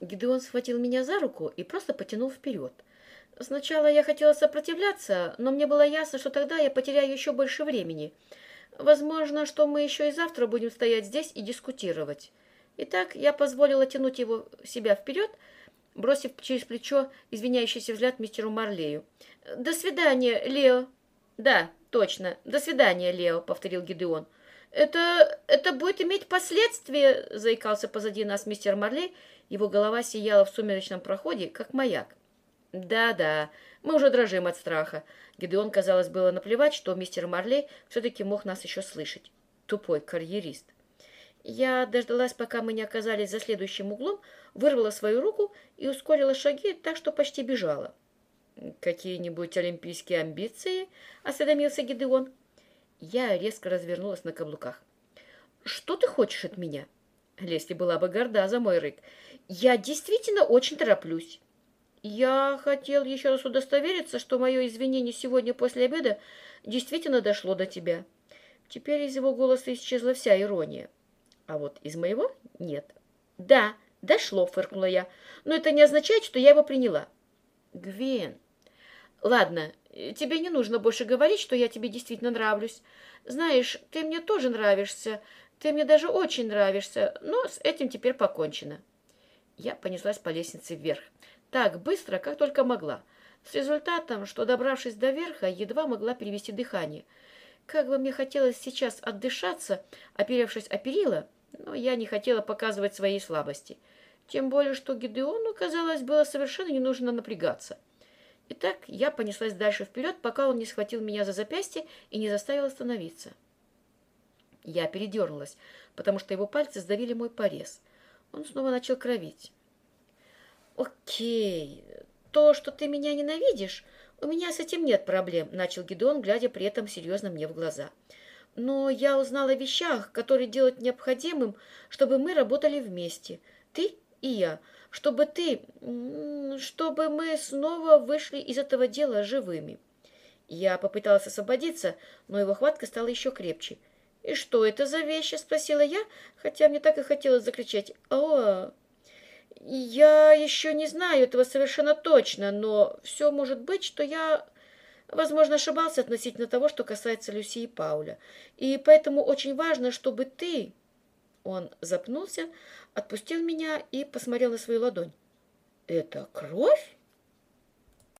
Гидеон схватил меня за руку и просто потянул вперед. Сначала я хотела сопротивляться, но мне было ясно, что тогда я потеряю еще больше времени. Возможно, что мы еще и завтра будем стоять здесь и дискутировать. Итак, я позволила тянуть его себя вперед, бросив через плечо извиняющийся взгляд мистеру Марлею. «До свидания, Лео!» «Да, точно. До свидания, Лео», — повторил Гидеон. «Это... это будет иметь последствия», — заикался позади нас мистер Марлей. Его голова сияла в сумеречном проходе, как маяк. «Да-да, мы уже дрожим от страха». Гидеон, казалось, было наплевать, что мистер Марлей все-таки мог нас еще слышать. Тупой карьерист. Я дождалась, пока мы не оказались за следующим углом, вырвала свою руку и ускорила шаги так, что почти бежала. «Какие-нибудь олимпийские амбиции?» — осведомился Гидеон. Я резко развернулась на каблуках. «Что ты хочешь от меня?» Лесли была бы горда за мой рык. «Я действительно очень тороплюсь». «Я хотел еще раз удостовериться, что мое извинение сегодня после обеда действительно дошло до тебя». Теперь из его голоса исчезла вся ирония. А вот из моего нет. «Да, дошло», — фыркнула я. «Но это не означает, что я его приняла». «Гвен...» «Ладно, тебе не нужно больше говорить, что я тебе действительно нравлюсь. Знаешь, ты мне тоже нравишься. Ты мне даже очень нравишься, но с этим теперь покончено». Я понеслась по лестнице вверх. Так быстро, как только могла. С результатом, что, добравшись до верха, едва могла перевести дыхание. Как бы мне хотелось сейчас отдышаться, оперевшись о перила, но я не хотела показывать своей слабости. Тем более, что Гидеону, казалось, было совершенно не нужно напрягаться. Итак, я понеслась дальше вперед, пока он не схватил меня за запястье и не заставил остановиться. Я передернулась, потому что его пальцы сдавили мой порез. Он снова начал кровить. «Окей, то, что ты меня ненавидишь, у меня с этим нет проблем», — начал Гидеон, глядя при этом серьезно мне в глаза. «Но я узнала о вещах, которые делают необходимым, чтобы мы работали вместе, ты и я, чтобы ты, чтобы мы снова вышли из этого дела живыми». Я попыталась освободиться, но его хватка стала еще крепче. «И что это за вещи?» — спросила я, хотя мне так и хотелось закричать «О!». «Я еще не знаю этого совершенно точно, но все может быть, что я, возможно, ошибался относительно того, что касается Люси и Пауля. И поэтому очень важно, чтобы ты...» Он запнулся, отпустил меня и посмотрел на свою ладонь. «Это кровь?»